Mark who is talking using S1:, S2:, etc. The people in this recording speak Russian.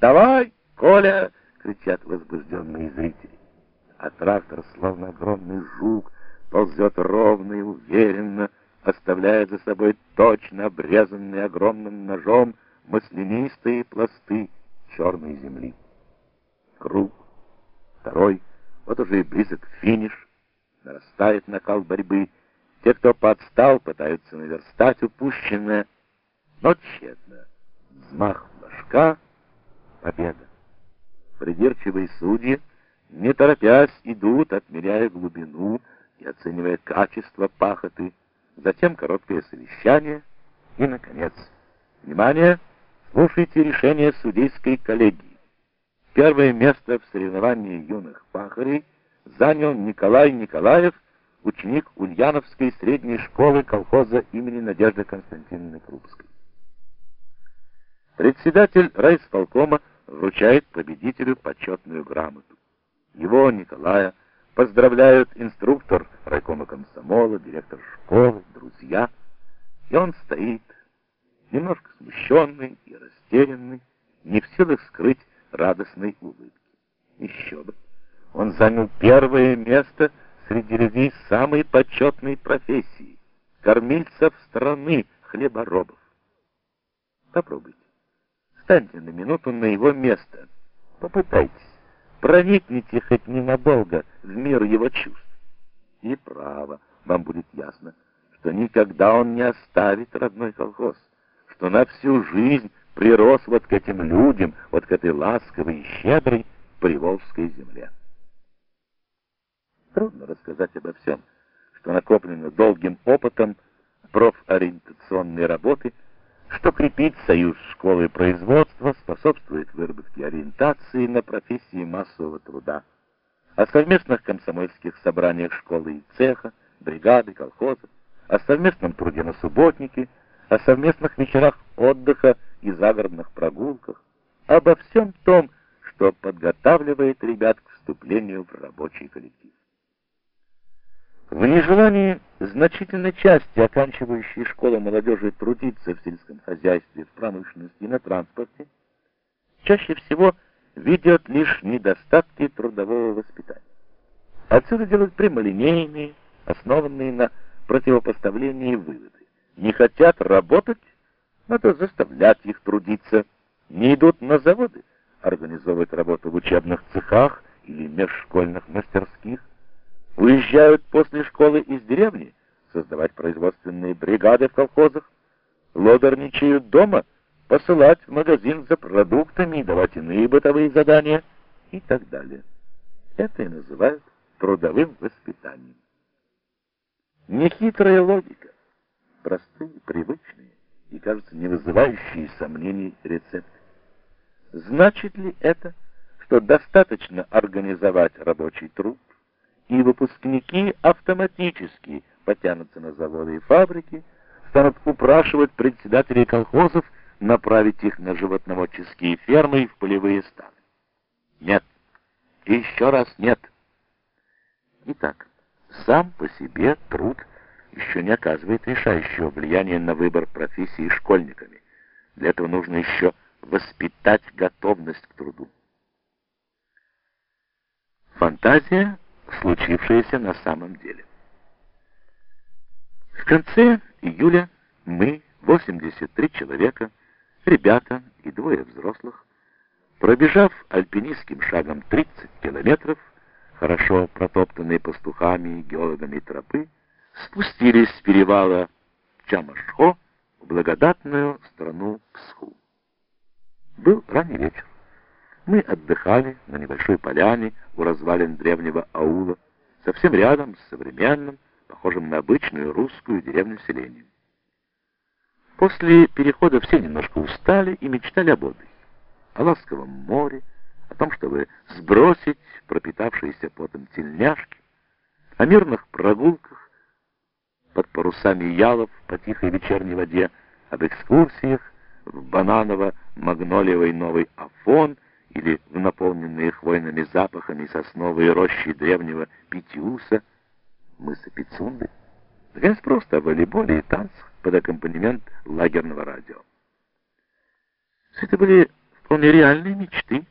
S1: «Давай, Коля!» — кричат возбужденные зрители. А трактор, словно огромный жук, ползет ровно и уверенно, оставляя за собой точно обрезанные огромным ножом маслянистые пласты черной земли. Круг, второй, вот уже и близок финиш, нарастает накал борьбы. Те, кто подстал, пытаются наверстать упущенное, но тщетно. Взмах флажка — победа. Придирчивые судьи, не торопясь, идут, отмеряя глубину и оценивая качество пахоты, затем короткое совещание и, наконец, внимание, слушайте решение судейской коллегии. Первое место в соревновании юных пахарей занял Николай Николаев, ученик Ульяновской средней школы колхоза имени Надежды Константиновны Крупской. Председатель райисполкома вручает победителю почетную грамоту. Его, Николая, поздравляют инструктор райкома комсомола, директор школы, друзья. И он стоит, немножко смущенный и растерянный, не в силах скрыть радостной улыбки. Еще бы. Он занял первое место среди людей самой почетной профессии — кормильцев страны, хлеборобов. Попробуйте. Встаньте на минуту на его место. Попытайтесь. Проникните хоть ненадолго в мир его чувств. И право, вам будет ясно, что никогда он не оставит родной колхоз, что на всю жизнь прирос вот к этим людям, вот к этой ласковой и щедрой приволжской земле. Трудно рассказать обо всем, что накоплено долгим опытом профориентационной работы, что крепит союз школы производства, способствует выработке ориентации на профессии массового труда, о совместных комсомольских собраниях школы и цеха, бригады, колхоза, о совместном труде на субботнике, о совместных вечерах отдыха и загородных прогулках, обо всем том, что подготавливает ребят к вступлению в рабочий коллектив. В нежелании значительной части оканчивающей школу молодежи трудиться в сельском хозяйстве, в промышленности и на транспорте, чаще всего видят лишь недостатки трудового воспитания. Отсюда делают прямолинейные, основанные на противопоставлении выводы. Не хотят работать, надо заставлять их трудиться. Не идут на заводы, организовывать работу в учебных цехах или межшкольных мастерских уезжают после школы из деревни создавать производственные бригады в колхозах, лодорничают дома, посылать в магазин за продуктами, давать иные бытовые задания и так далее. Это и называют трудовым воспитанием. Нехитрая логика, простые, привычные и, кажется, не вызывающие сомнений рецепты. Значит ли это, что достаточно организовать рабочий труд, и выпускники автоматически потянутся на заводы и фабрики, станут упрашивать председателей колхозов направить их на животноводческие фермы и в полевые станы. Нет. Еще раз нет. Итак, сам по себе труд еще не оказывает решающего влияния на выбор профессии школьниками. Для этого нужно еще воспитать готовность к труду. Фантазия случившееся на самом деле. В конце июля мы, 83 человека, ребята и двое взрослых, пробежав альпинистским шагом 30 километров, хорошо протоптанные пастухами и геологами тропы, спустились с перевала Чамашхо в благодатную страну Псху. Был ранний вечер. Мы отдыхали на небольшой поляне у развалин древнего аула, совсем рядом с современным, похожим на обычную русскую деревню селением. После перехода все немножко устали и мечтали об отдыхе, о ласковом море, о том, чтобы сбросить пропитавшиеся потом тельняшки, о мирных прогулках под парусами ялов по тихой вечерней воде, об экскурсиях в бананово-магнолиевый новый Афон или в наполненные хвойными запахами сосновые рощи древнего Питиуса, мыса Пицунды, наконец просто о волейболе и танцах под аккомпанемент лагерного радио. Все это были вполне реальные мечты.